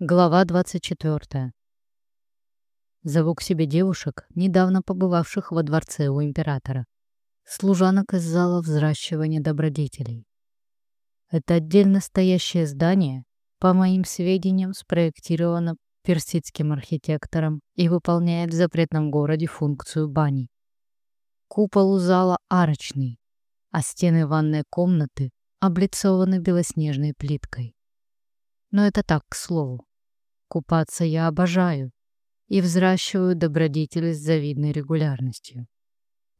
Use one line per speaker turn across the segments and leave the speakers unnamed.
Глава 24. Зову к себе девушек, недавно побывавших во дворце у императора. Служанок из зала взращивания добродетелей. Это отдельно стоящее здание, по моим сведениям, спроектировано персидским архитектором и выполняет в запретном городе функцию бани. Купол у зала арочный, а стены ванной комнаты облицованы белоснежной плиткой. Но это так, к слову. Купаться я обожаю и взращиваю добродетели с завидной регулярностью.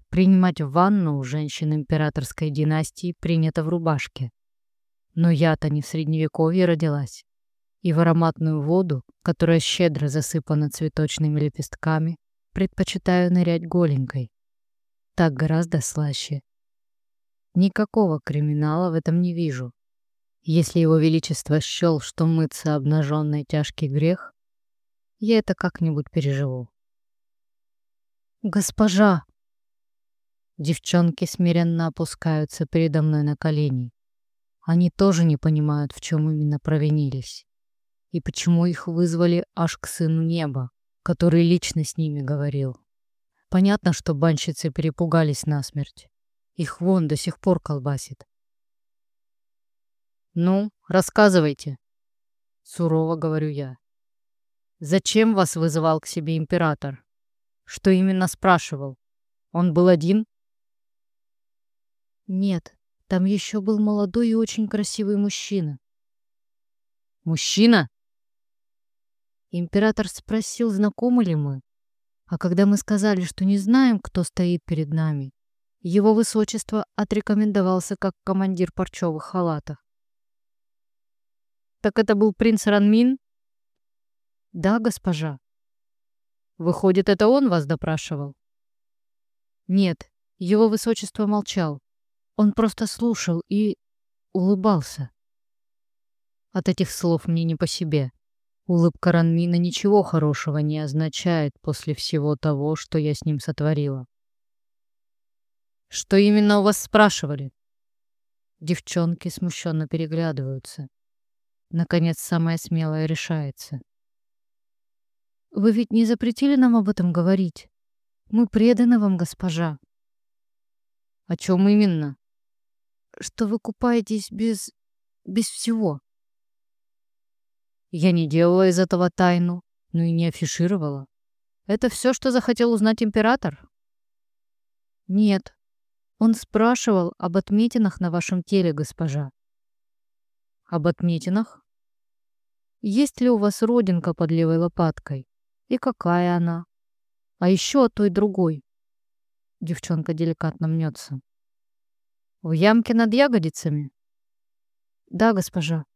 Принимать ванну у женщин императорской династии принято в рубашке. Но я-то не в средневековье родилась. И в ароматную воду, которая щедро засыпана цветочными лепестками, предпочитаю нырять голенькой. Так гораздо слаще. Никакого криминала в этом не вижу. Если его величество счел, что мыться обнаженный тяжкий грех, я это как-нибудь переживу. «Госпожа!» Девчонки смиренно опускаются передо мной на колени. Они тоже не понимают, в чем именно провинились. И почему их вызвали аж к сыну неба, который лично с ними говорил. Понятно, что банщицы перепугались насмерть. Их вон до сих пор колбасит. «Ну, рассказывайте», — сурово говорю я. «Зачем вас вызывал к себе император? Что именно спрашивал? Он был один?»
«Нет, там еще был молодой и очень красивый мужчина».
«Мужчина?»
Император спросил, знакомы ли мы. А когда мы сказали, что не знаем, кто стоит перед нами, его высочество отрекомендовался как командир парчевых халатов.
Так это был принц Ранмин?
Да, госпожа.
Выходит, это он вас допрашивал?
Нет, его высочество молчал. Он просто слушал и улыбался.
От этих слов мне не по себе. Улыбка Ранмина ничего хорошего не означает после всего того, что я с ним сотворила. Что именно у вас спрашивали?
Девчонки смущенно переглядываются. Наконец, самая смелая решается. «Вы ведь не запретили нам об этом говорить? Мы преданы вам, госпожа».
«О чем именно?»
«Что вы купаетесь без... без всего».
Я не делала из этого тайну, но и не афишировала. Это все, что захотел узнать император?
Нет. Он спрашивал об отметинах на вашем теле, госпожа.
Об отметинах?
Есть ли у вас родинка под левой лопаткой? И какая она? А еще той другой. Девчонка деликатно мнется.
В ямке над ягодицами?
Да, госпожа.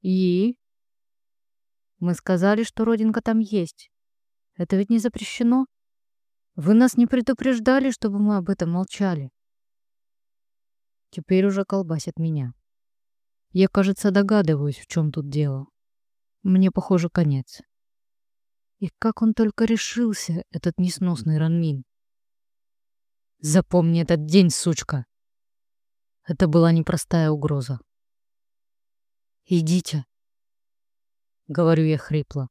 И?
Мы сказали, что родинка там есть. Это ведь не запрещено. Вы нас не предупреждали, чтобы мы об этом молчали. Теперь уже колбасит меня. Я, кажется, догадываюсь, в чем тут дело. Мне, похоже, конец. И как он только решился, этот несносный Ранмин.
Запомни этот день, сучка. Это была непростая угроза.
«Идите», — говорю я хрипло.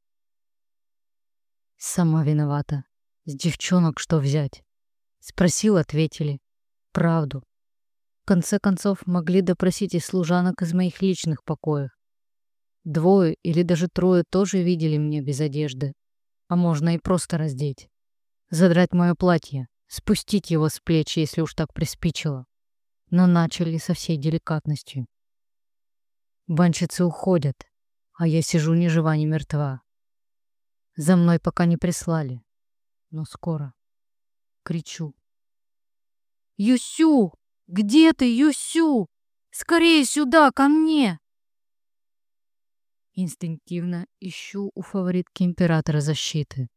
Сама виновата. С девчонок что взять? Спросил, ответили. Правду. В конце концов, могли допросить и служанок из моих личных покоев. Двое или даже трое тоже видели меня без одежды. А можно и просто раздеть. Задрать мое платье, спустить его с плеч, если уж так приспичило. Но начали со всей деликатностью. Банщицы уходят, а я сижу ни жива, ни мертва. За мной пока не прислали, но скоро. Кричу.
«Юсю! Где ты, Юсю? Скорее сюда, ко мне!»
Инстинктивно ищу у фаворитки императора защиты.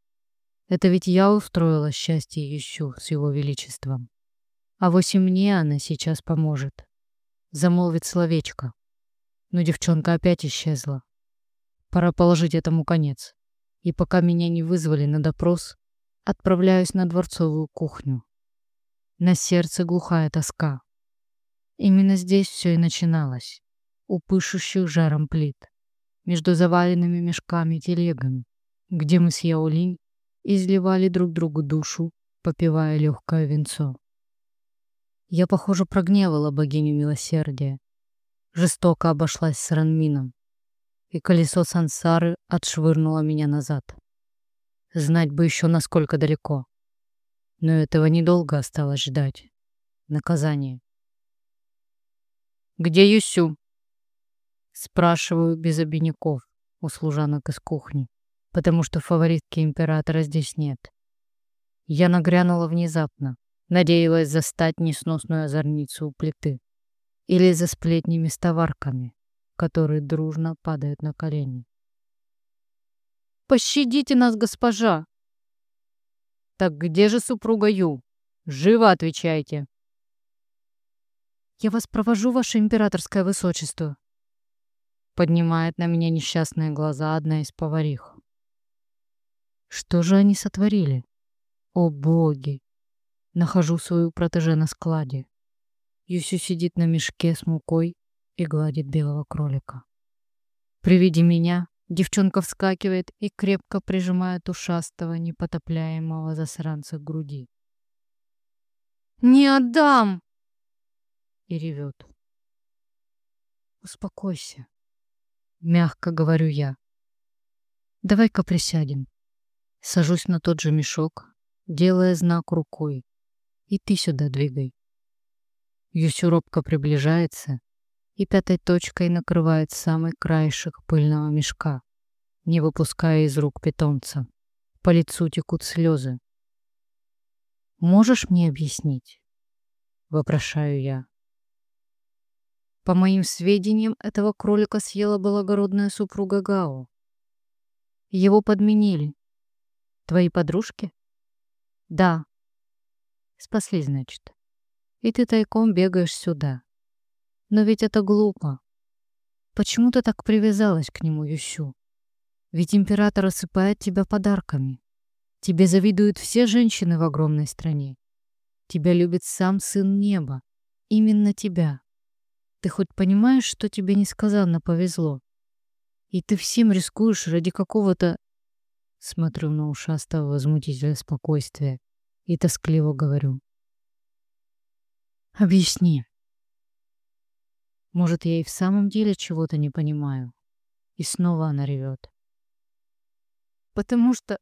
Это ведь я устроила счастье ищу с его величеством. А вось и мне она сейчас поможет. Замолвит словечко. Но девчонка опять исчезла. Пора положить этому конец. И пока меня не вызвали на допрос, отправляюсь на дворцовую кухню. На сердце глухая тоска. Именно здесь все и начиналось, у пышущих жаром плит.
Между заваленными мешками и телегами, где мы с Яолинь изливали друг другу душу, попивая легкое венцо. Я, похоже, прогневала богиню милосердия, жестоко обошлась с Ранмином, и колесо сансары отшвырнуло меня назад. Знать бы еще, насколько далеко. Но этого недолго осталось ждать. Наказание. «Где Юсю?» Спрашиваю без обиняков у служанок из кухни, потому что фаворитки императора здесь нет. Я нагрянула внезапно, надеялась застать несносную озорницу у плиты или за сплетнями с товарками, которые дружно падают на колени. «Пощадите нас, госпожа!» «Так где же супруга Ю? Живо отвечайте!» «Я вас провожу, ваше императорское высочество!» Поднимает на меня несчастные глаза одна из поварих. Что же они сотворили? О боги! Нахожу свою протеже на складе. Юсю сидит на мешке с мукой и гладит белого кролика. При виде меня девчонка вскакивает и крепко прижимает ушастого, непотопляемого засранца к груди. «Не отдам!» И ревет. «Успокойся», — мягко говорю я. «Давай-ка присядем». Сажусь на тот же мешок, делая знак рукой. И ты сюда двигай. Юсю робко приближается и пятой точкой накрывает самый краешек пыльного мешка, не выпуская из рук питомца. По лицу текут слезы. «Можешь мне объяснить?» — вопрошаю я. По моим сведениям, этого кролика съела благородная супруга Гао. Его подменили. Твои подружки? Да, Спасли, значит. И ты тайком бегаешь сюда. Но ведь это глупо. Почему ты так привязалась к нему, Ющу? Ведь император осыпает тебя подарками. Тебе завидуют все женщины в огромной стране. Тебя любит сам сын неба. Именно тебя. Ты хоть понимаешь, что тебе несказанно повезло? И ты всем рискуешь ради какого-то... Смотрю на ушастого возмутителя спокойствия и тоскливо говорю. «Объясни. Может, я и в самом деле чего-то не понимаю?» И снова она ревет. «Потому что...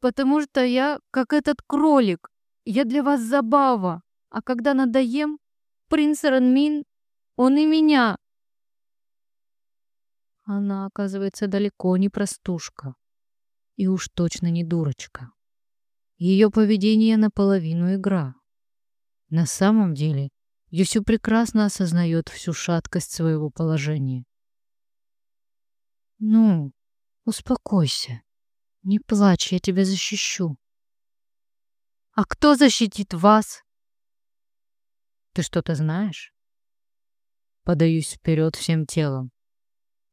потому что я как этот кролик. Я для вас забава. А когда надоем, принц Ранмин, он и меня...» Она, оказывается, далеко не простушка. И уж точно не дурочка. Ее поведение наполовину игра. На самом деле, Юсю прекрасно осознает всю шаткость своего положения. «Ну, успокойся. Не плачь, я тебя защищу». «А кто защитит вас?» «Ты что-то знаешь?» Подаюсь вперед всем телом.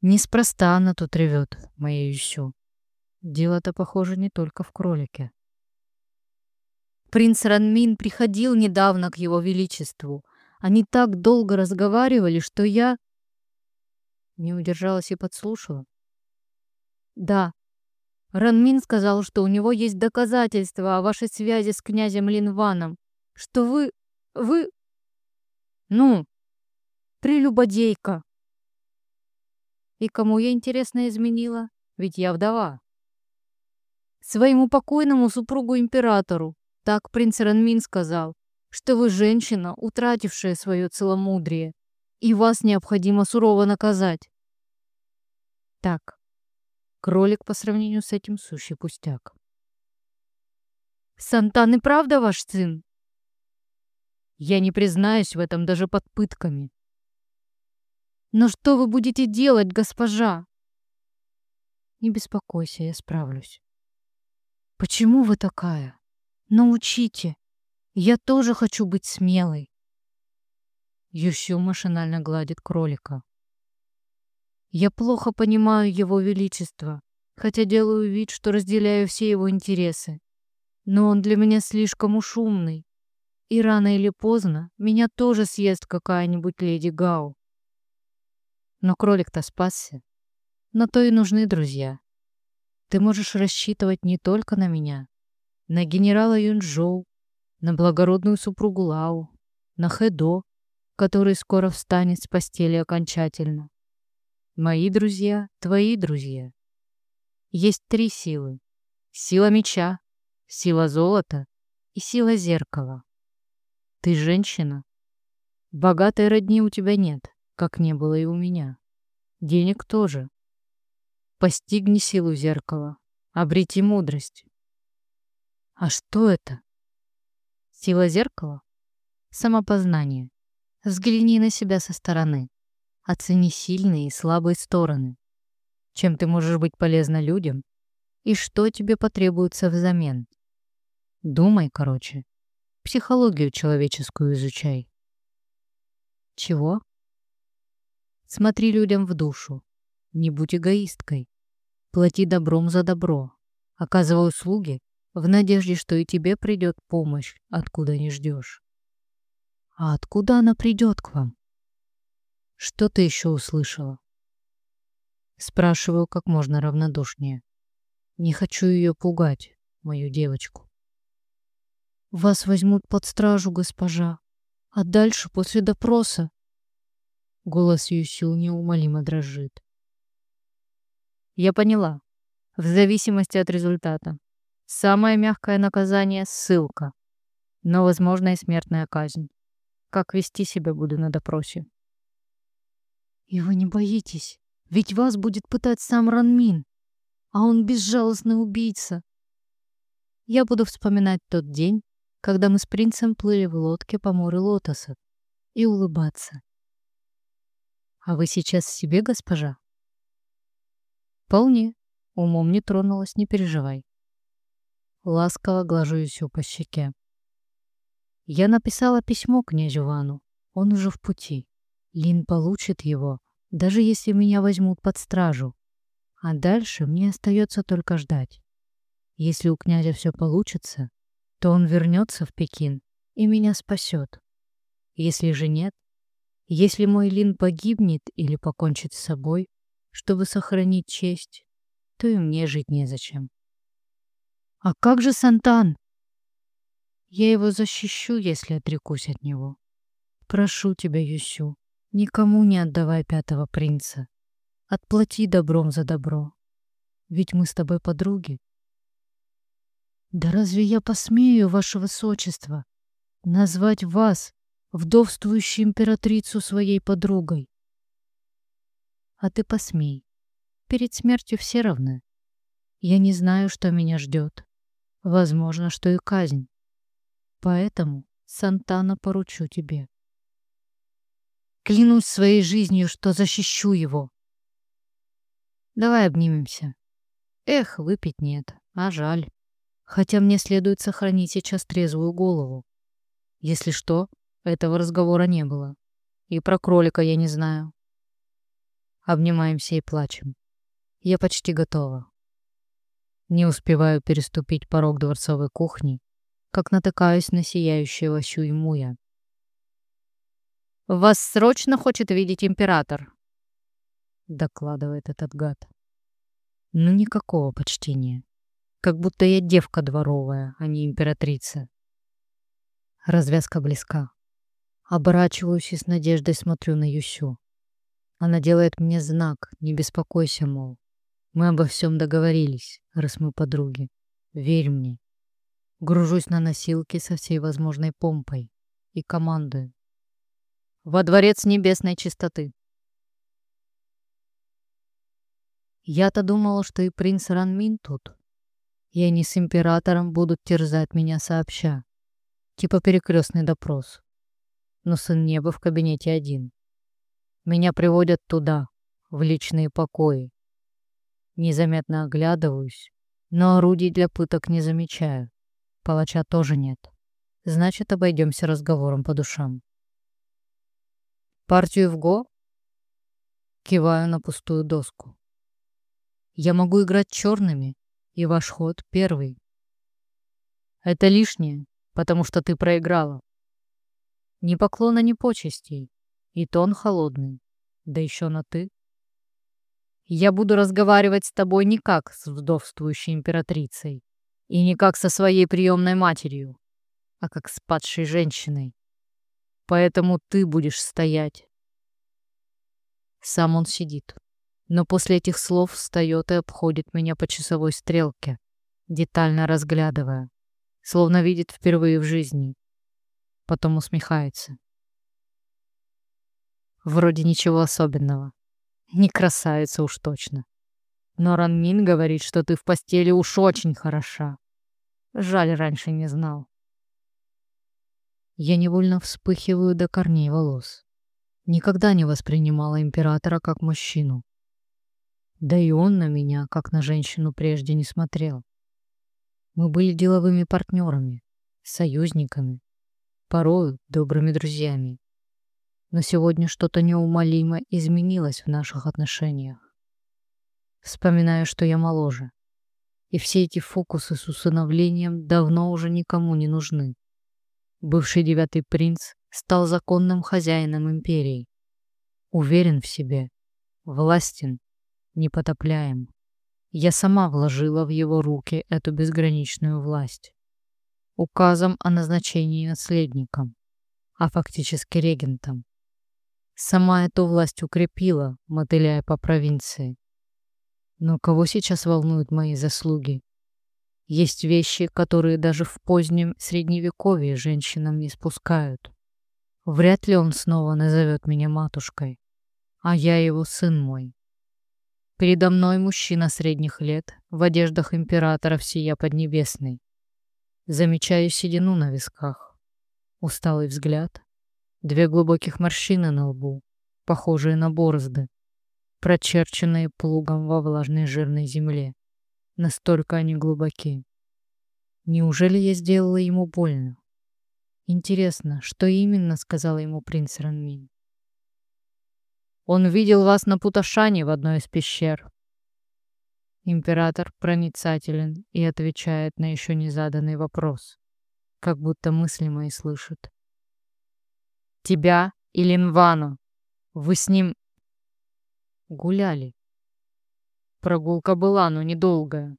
Неспроста она тут ревет, моя Юсю. Дело-то, похоже, не только в кролике. Принц Ранмин приходил недавно к его величеству. Они так долго разговаривали, что я... Не удержалась и подслушала. Да, Ранмин сказал, что у него есть доказательства о вашей связи с князем Линваном, что вы... вы... Ну, прелюбодейка. И кому я, интересно, изменила? Ведь я вдова. Своему покойному супругу-императору, так принц Ранмин сказал, что вы женщина, утратившая свое целомудрие, и вас необходимо сурово наказать. Так, кролик по сравнению с этим сущий пустяк. Сантан и правда ваш сын? Я не признаюсь в этом даже под пытками. Но что вы будете делать, госпожа? Не беспокойся, я справлюсь. Почему вы такая? Научите. Я тоже хочу быть смелой. Ющу машинально гладит кролика. Я плохо понимаю его величество, хотя делаю вид, что разделяю все его интересы. Но он для меня слишком уж. И рано или поздно меня тоже съест какая-нибудь леди Гау. Но кролик-то спасся. На то и нужны друзья. Ты можешь рассчитывать не только на меня, на генерала Юнчжоу, на благородную супругу Лау, на Хэдо, который скоро встанет с постели окончательно. Мои друзья — твои друзья. Есть три силы. Сила меча, сила золота и сила зеркала. Ты женщина. Богатой родни у тебя нет, как не было и у меня. Денег тоже. Постигни силу зеркала, обрети мудрость. А что это? Сила зеркала? Самопознание. Взгляни на себя со стороны. Оцени сильные и слабые стороны чем ты можешь быть полезна людям и что тебе потребуется взамен. Думай, короче. Психологию человеческую изучай. Чего? Смотри людям в душу. Не будь эгоисткой. Плати добром за добро. Оказывай услуги в надежде, что и тебе придет помощь, откуда не ждешь. А откуда она придет к вам? Что ты еще услышала? Спрашиваю как можно равнодушнее. Не хочу ее пугать, мою девочку. Вас возьмут под стражу, госпожа. А дальше, после допроса... Голос Юсю неумолимо дрожит. Я поняла. В зависимости от результата. Самое мягкое наказание — ссылка. Но, возможно, и смертная казнь. Как вести себя буду на допросе? И вы не боитесь? Ведь вас будет пытать сам Ранмин, а он безжалостный убийца. Я буду вспоминать тот день, когда мы с принцем плыли в лодке по морю лотосов, и улыбаться. А вы сейчас себе, госпожа? Вполне. Умом не тронулась, не переживай. Ласково глажу Юсю по щеке. Я написала письмо князю Вану. Он уже в пути. Лин получит его, даже если меня возьмут под стражу. А дальше мне остается только ждать. Если у князя все получится, то он вернется в Пекин и меня спасет. Если же нет, если мой Лин погибнет или покончит с собой, чтобы сохранить честь, то и мне жить незачем. А как же Сантан? Я его защищу, если отрекусь от него. Прошу тебя, Юсю, Никому не отдавай пятого принца. Отплати добром за добро. Ведь мы с тобой подруги. Да разве я посмею, ваше высочество, назвать вас, вдовствующую императрицу, своей подругой? А ты посмей. Перед смертью все равны. Я не знаю, что меня ждет. Возможно, что и казнь. Поэтому Сантана поручу тебе. Клянусь своей жизнью, что защищу его. Давай обнимемся. Эх, выпить нет, а жаль. Хотя мне следует сохранить сейчас трезвую голову. Если что, этого разговора не было. И про кролика я не знаю. Обнимаемся и плачем. Я почти готова. Не успеваю переступить порог дворцовой кухни, как натыкаюсь на сияющего Сюймуя. «Вас срочно хочет видеть император», — докладывает этот гад. Ну, никакого почтения. Как будто я девка дворовая, а не императрица. Развязка близка. Оборачиваюсь и с надеждой смотрю на Юсю. Она делает мне знак, не беспокойся, мол. Мы обо всем договорились, раз мы подруги. Верь мне. Гружусь на носилки со всей возможной помпой и командую во дворец небесной чистоты. Я-то думала, что и принц Ранмин тут. И они с императором будут терзать меня сообща. Типа перекрестный допрос. Но сын неба в кабинете один. Меня приводят туда, в личные покои. Незаметно оглядываюсь, но орудий для пыток не замечаю. Палача тоже нет. Значит, обойдемся разговором по душам. Партию в го? Киваю на пустую доску. Я могу играть черными, и ваш ход первый. Это лишнее, потому что ты проиграла. Ни поклона, ни почестей, и тон холодный, да еще на «ты». Я буду разговаривать с тобой не как с вдовствующей императрицей и не как со своей приемной матерью, а как с падшей женщиной. Поэтому ты будешь стоять. Сам он сидит, но после этих слов встает и обходит меня по часовой стрелке, детально разглядывая, словно видит впервые в жизни. Потом усмехается. Вроде ничего особенного. Не красавица уж точно. Но Ранмин говорит, что ты в постели уж очень хороша. Жаль, раньше не знал. Я невольно вспыхиваю до корней волос. Никогда не воспринимала императора как мужчину. Да и он на меня, как на женщину, прежде не смотрел. Мы были деловыми партнерами, союзниками, порой добрыми друзьями. Но сегодня что-то неумолимо изменилось в наших отношениях. Вспоминаю, что я моложе. И все эти фокусы с усыновлением давно уже никому не нужны. Бывший девятый принц стал законным хозяином империи. Уверен в себе, властен, непотопляем. Я сама вложила в его руки эту безграничную власть. Указом о назначении наследником, а фактически регентом. Сама эту власть укрепила, мотыляя по провинции. Но кого сейчас волнуют мои заслуги? Есть вещи, которые даже в позднем средневековье женщинам не спускают. Вряд ли он снова назовет меня матушкой, а я его сын мой. Передо мной мужчина средних лет, в одеждах императора всея Поднебесной. Замечаю седину на висках, усталый взгляд, две глубоких морщины на лбу, похожие на борозды, прочерченные плугом во влажной жирной земле. Настолько они глубоки. Неужели я сделала ему больно? Интересно, что именно сказал ему принц Ранмин? Он видел вас на Путашане в одной из пещер. Император проницателен и отвечает на еще не заданный вопрос, как будто мысли мои слышит. Тебя и Линвану. Вы с ним гуляли. Прогулка была, но недолгая.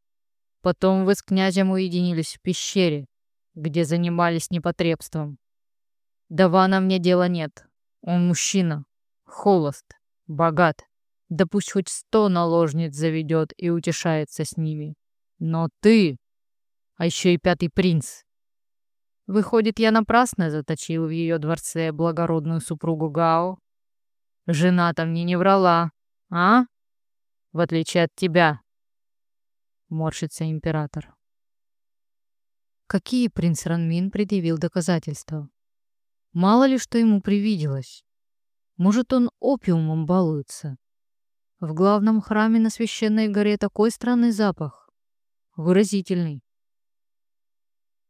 Потом вы с князем уединились в пещере, где занимались непотребством. До Вана мне дела нет. Он мужчина, холост, богат. Да пусть хоть сто наложниц заведет и утешается с ними. Но ты, а еще и пятый принц. Выходит, я напрасно заточил в ее дворце благородную супругу Гао. Жена-то мне не врала, а? В отличие от тебя. Морщится император. Какие принц Ранмин предъявил доказательства? Мало ли, что ему привиделось. Может, он опиумом балуется. В главном храме на священной горе такой странный запах. Выразительный.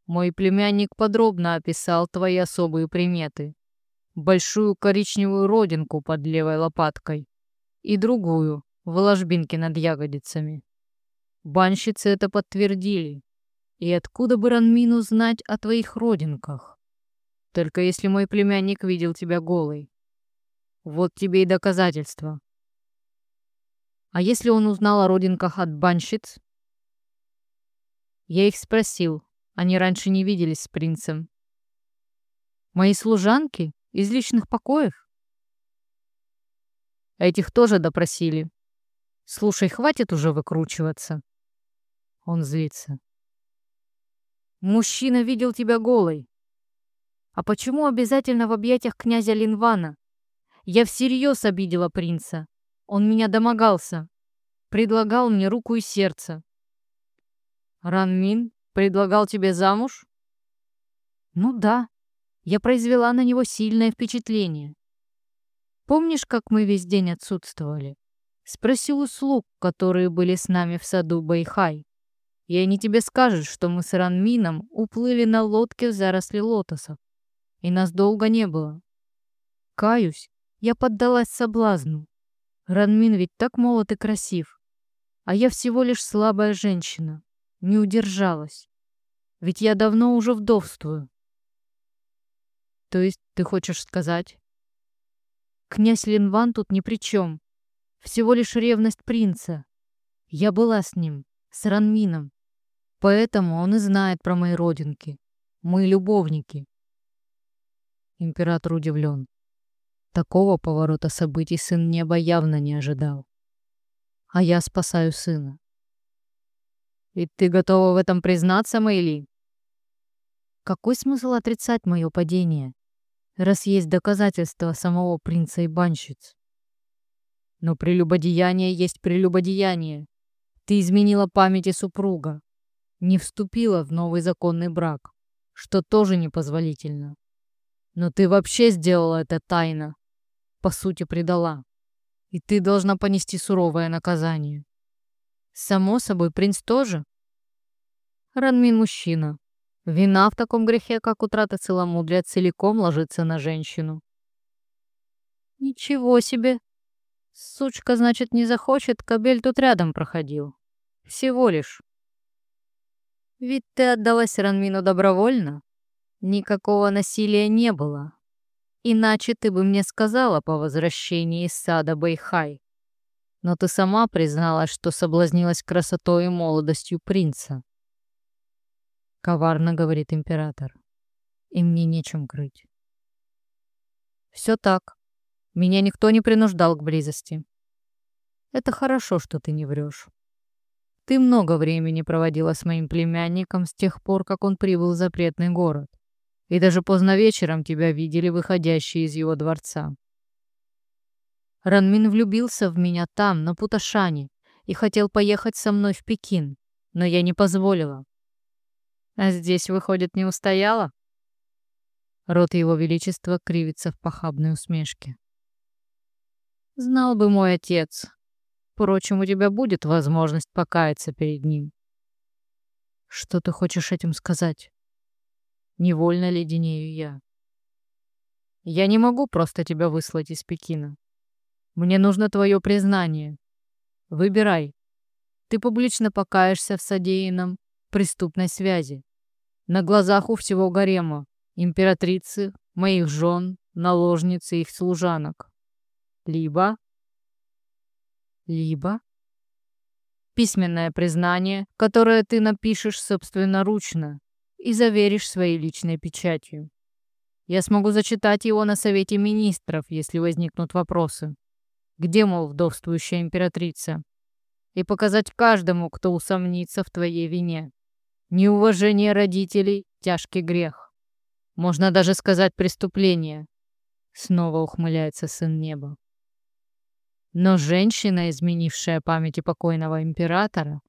Мой племянник подробно описал твои особые приметы. Большую коричневую родинку под левой лопаткой и другую в ложбинке над ягодицами. Банщицы это подтвердили. И откуда бы Ранмину знать о твоих родинках? Только если мой племянник видел тебя голой. Вот тебе и доказательства. А если он узнал о родинках от банщиц? Я их спросил. Они раньше не виделись с принцем. Мои служанки из личных покоев? Этих тоже допросили. Слушай, хватит уже выкручиваться. Он злится. Мужчина видел тебя голой. А почему обязательно в объятиях князя Линвана? Я всерьез обидела принца. Он меня домогался. Предлагал мне руку и сердце. Ранмин предлагал тебе замуж? Ну да. Я произвела на него сильное впечатление. Помнишь, как мы весь день отсутствовали? Спросил у слуг, которые были с нами в саду Байхай. И они тебе скажут, что мы с Ранмином уплыли на лодке в заросли лотосов. И нас долго не было. Каюсь, я поддалась соблазну. Ранмин ведь так молод и красив. А я всего лишь слабая женщина. Не удержалась. Ведь я давно уже вдовствую. То есть ты хочешь сказать? Князь Линван тут ни при чем. Всего лишь ревность принца. Я была с ним, с Ранмином. Поэтому он и знает про мои родинки. Мы любовники. Император удивлен. Такого поворота событий сын неба явно не ожидал. А я спасаю сына. И ты готова в этом признаться, Мэйли? Какой смысл отрицать мое падение, раз есть доказательства самого принца и банщиц? Но прелюбодеяние есть прелюбодеяние. Ты изменила памяти супруга, не вступила в новый законный брак, что тоже непозволительно. Но ты вообще сделала это тайно, по сути предала, и ты должна понести суровое наказание. Само собой, принц тоже. Ранмин мужчина. Вина в таком грехе, как утрата целомудрия, целиком ложится на женщину. Ничего себе. Сучка, значит, не захочет, кобель тут рядом проходил. Всего лишь. Ведь ты отдалась Ранмину добровольно. Никакого насилия не было. Иначе ты бы мне сказала по возвращении из сада Бэйхай. Но ты сама призналась, что соблазнилась красотой и молодостью принца. Коварно говорит император. И мне нечем крыть. Все так. Меня никто не принуждал к близости. Это хорошо, что ты не врешь. Ты много времени проводила с моим племянником с тех пор, как он прибыл в запретный город. И даже поздно вечером тебя видели выходящие из его дворца. Ранмин влюбился в меня там, на Путашане, и хотел поехать со мной в Пекин, но я не позволила. А здесь, выходит, не устояла? Рот его величества кривится в похабной усмешке. Знал бы мой отец. Впрочем, у тебя будет возможность покаяться перед ним. Что ты хочешь этим сказать? Невольно леденею я. Я не могу просто тебя выслать из Пекина. Мне нужно твое признание. Выбирай. Ты публично покаешься в содеянном преступной связи. На глазах у всего гарема, императрицы, моих жен, наложниц и их служанок. Либо... Либо... Письменное признание, которое ты напишешь собственноручно и заверишь своей личной печатью. Я смогу зачитать его на Совете Министров, если возникнут вопросы. Где, мол, вдовствующая императрица? И показать каждому, кто усомнится в твоей вине. Неуважение родителей – тяжкий грех. Можно даже сказать преступление. Снова ухмыляется сын неба. Но женщина, изменившая памяти покойного императора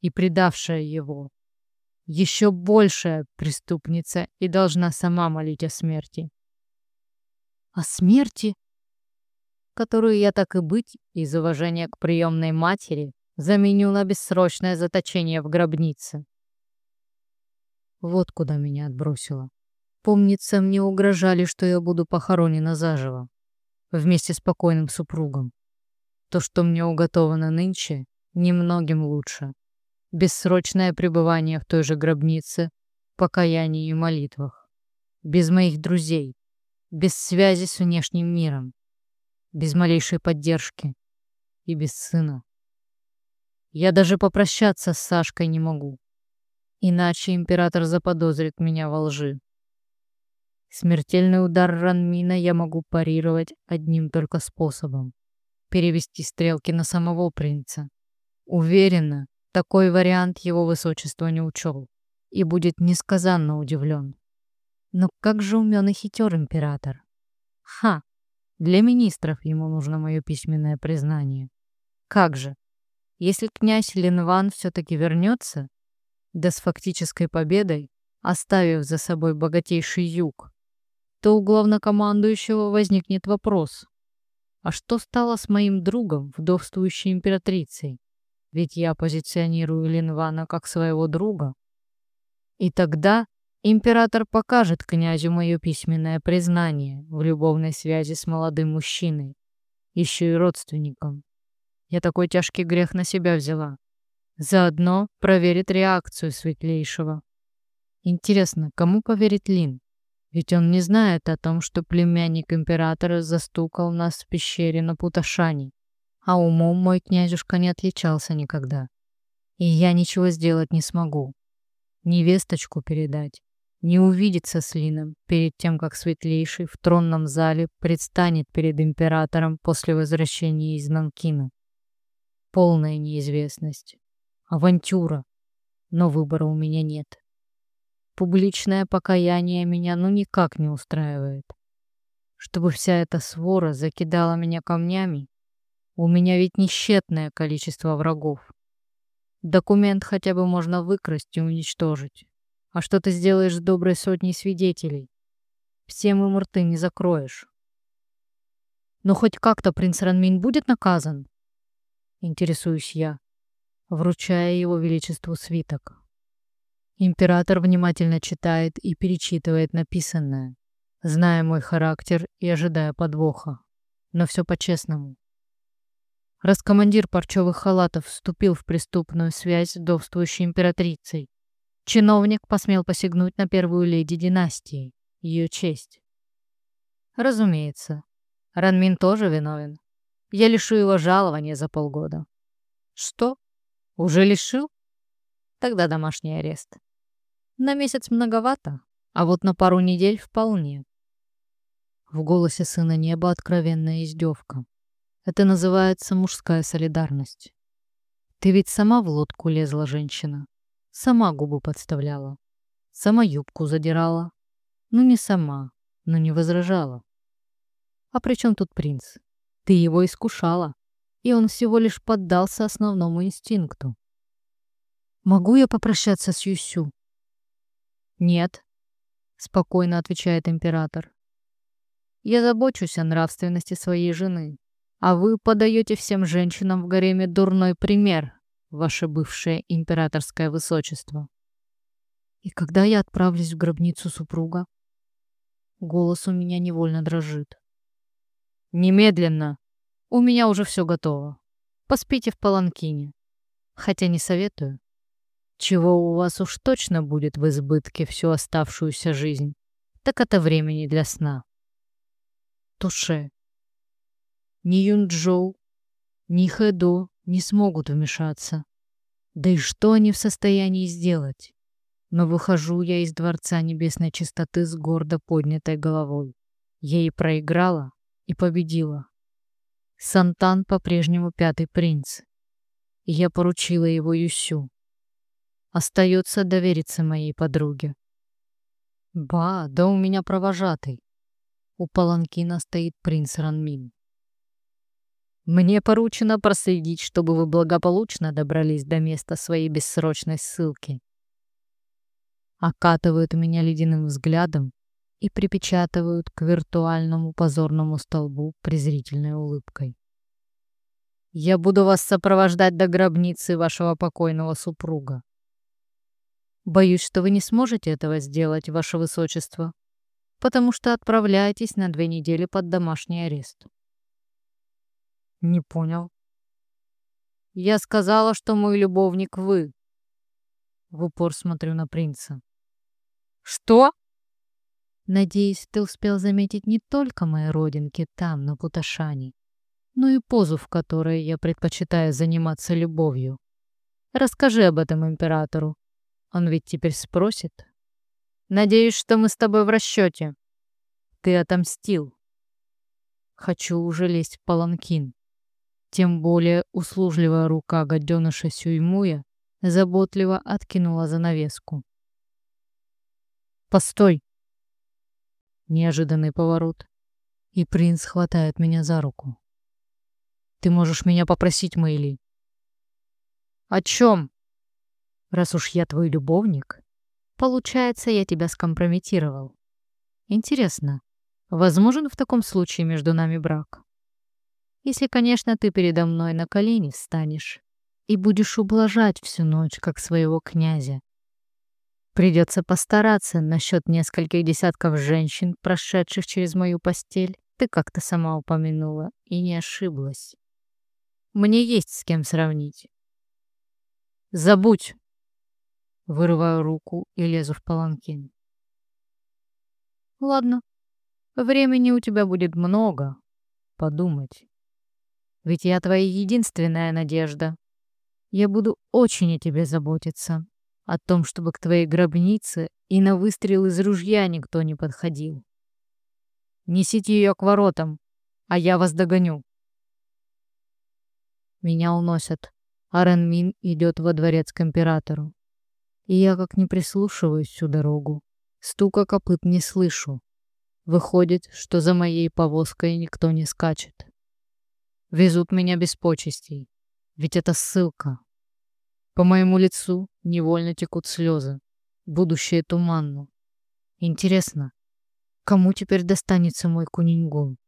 и предавшая его, еще большая преступница и должна сама молить о смерти. О смерти? Которую я так и быть, из уважения к приемной матери, заменю на бессрочное заточение в гробнице. Вот куда меня отбросило. Помнится, мне угрожали, что я буду похоронена заживо. Вместе с покойным супругом. То, что мне уготовано нынче, немногим лучше. Бессрочное пребывание в той же гробнице, покаянии и молитвах. Без моих друзей. Без связи с внешним миром. Без малейшей поддержки. И без сына. Я даже попрощаться с Сашкой не могу. Иначе император заподозрит меня во лжи. Смертельный удар Ранмина я могу парировать одним только способом. Перевести стрелки на самого принца. Уверена, такой вариант его высочество не учел и будет несказанно удивлен. Но как же умен и хитер император. Ха! Для министров ему нужно мое письменное признание. Как же? Если князь Линван все-таки вернется, да с фактической победой, оставив за собой богатейший юг, то у главнокомандующего возникнет вопрос. А что стало с моим другом, вдовствующей императрицей? Ведь я позиционирую Линвана как своего друга. И тогда император покажет князю мое письменное признание в любовной связи с молодым мужчиной, еще и родственником. Я такой тяжкий грех на себя взяла. Заодно проверит реакцию светлейшего. Интересно, кому поверит Лин? Ведь он не знает о том, что племянник императора застукал нас в пещере на Путашане
А умом мой князюшка не отличался никогда. И я ничего сделать не смогу. Невесточку передать, не увидеться с Лином перед тем, как Светлейший в тронном зале предстанет перед императором после возвращения из Нанкина. Полная неизвестность. Авантюра. Но выбора у меня нет. Публичное покаяние меня ну никак не устраивает. Чтобы вся эта свора закидала меня камнями, у меня ведь несчетное количество врагов. Документ хотя бы можно выкрасть и уничтожить. А что ты сделаешь с доброй сотней свидетелей? Всем им рты не закроешь. Но хоть как-то принц Ранмин будет наказан? Интересуюсь я, вручая его величеству свиток. Император внимательно читает и перечитывает написанное, зная мой характер и ожидая подвоха. Но все по-честному. Раз командир парчевых халатов вступил в преступную связь с довствующей императрицей, чиновник посмел посягнуть на первую леди династии, ее честь. Разумеется, Ранмин тоже виновен. Я лишу его жалования за полгода. Что? Уже лишил? Тогда домашний арест. На месяц многовато, а вот на пару недель вполне. В голосе сына неба откровенная издевка. Это называется мужская солидарность. Ты ведь сама в лодку лезла, женщина. Сама губы подставляла. Сама юбку задирала. Ну не сама, но не возражала. А при чем тут принц? Ты его искушала, и он всего лишь поддался основному инстинкту. Могу я попрощаться с Юсю? «Нет», — спокойно отвечает император. «Я забочусь о нравственности своей жены, а вы подаете всем женщинам в гареме дурной пример, ваше бывшее императорское высочество». «И когда я отправлюсь в гробницу супруга?» Голос у меня невольно дрожит. «Немедленно! У меня уже все готово. Поспите в паланкине. Хотя не советую чего у вас уж точно будет в избытке всю оставшуюся жизнь, так это времени для сна. Туше. Ни Юнджоу, ни Хэдо не смогут вмешаться. Да и что они в состоянии сделать? Но выхожу я из Дворца Небесной Чистоты с гордо поднятой головой. Я и проиграла, и победила. Сантан по-прежнему пятый принц. Я поручила его Юсю. Остается довериться моей подруге. Ба, да у меня провожатый. У паланкина стоит принц Ранмин. Мне поручено проследить, чтобы вы благополучно добрались до места своей бессрочной ссылки. Окатывают меня ледяным взглядом и припечатывают к виртуальному позорному столбу презрительной улыбкой. Я буду вас сопровождать до гробницы вашего покойного супруга. Боюсь, что вы не сможете этого сделать, ваше высочество, потому что отправляетесь на две недели под домашний арест. Не понял. Я сказала, что мой любовник вы. В упор смотрю на принца. Что? Надеюсь, ты успел заметить не только мои родинки там, на Путашане, но и позу, в которой я предпочитаю заниматься любовью. Расскажи об этом императору. Он ведь теперь спросит. Надеюсь, что мы с тобой в расчете. Ты отомстил. Хочу уже лезть в паланкин. Тем более услужливая рука гаденыша Сюймуя заботливо откинула занавеску. «Постой!» Неожиданный поворот. И принц хватает меня за руку. «Ты можешь меня попросить, Мэйли?» «О чем?» Раз уж я твой любовник, получается, я тебя скомпрометировал. Интересно, возможен в таком случае между нами брак? Если, конечно, ты передо мной на колени встанешь и будешь ублажать всю ночь, как своего князя. Придется постараться насчет нескольких десятков женщин, прошедших через мою постель. Ты как-то сама упомянула и не ошиблась. Мне есть с кем сравнить. Забудь, Вырываю руку и лезу в паланкин. Ладно, времени у тебя будет много подумать.
Ведь я твоя единственная надежда. Я буду очень о тебе заботиться. О том, чтобы к твоей гробнице и на выстрел из ружья никто не подходил. Несите ее к воротам, а я вас догоню. Меня уносят. Арен Мин идет во дворец к императору. И я как не прислушиваюсь всю дорогу. Стука копыт не слышу. Выходит, что за моей повозкой никто не скачет. Везут меня без почестей. Ведь это ссылка. По моему лицу невольно текут слезы. Будущее туманно. Интересно, кому теперь достанется мой кунингун?